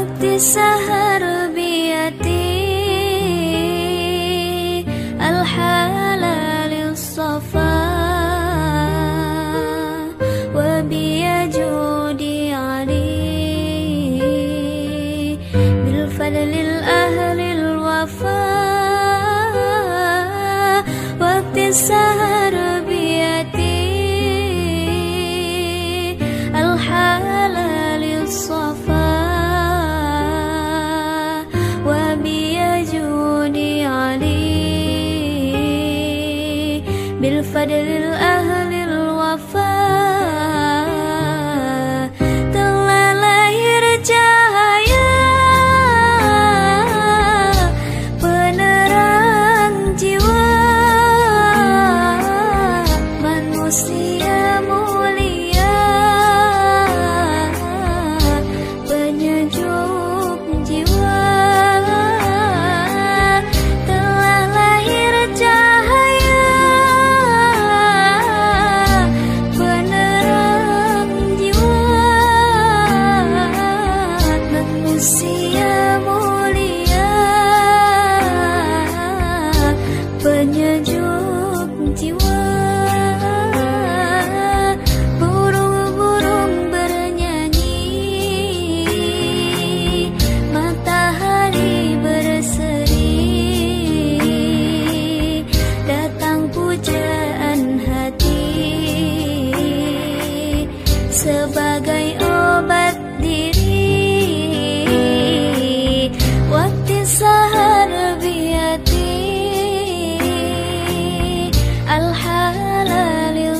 وقت السهر بيتي الحلال الصفا وبيجودي علي. بالفضل الأهل الوفا وقت السهر for the little penyejuk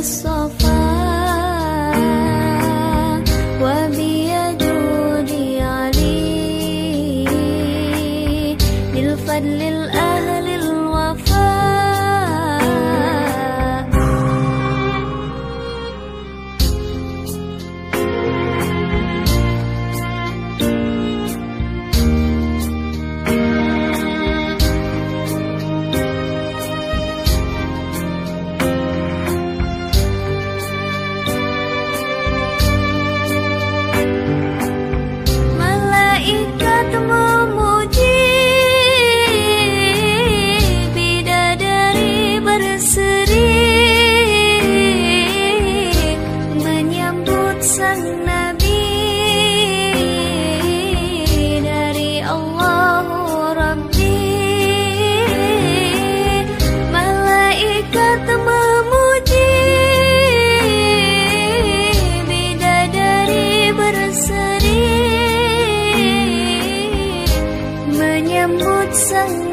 safa wa biyadudi ali bil fadli Menyambut sang Nabi. Dari Allah Rabbi. Malaikat memuji. Bidadari berseri. Menyambut sang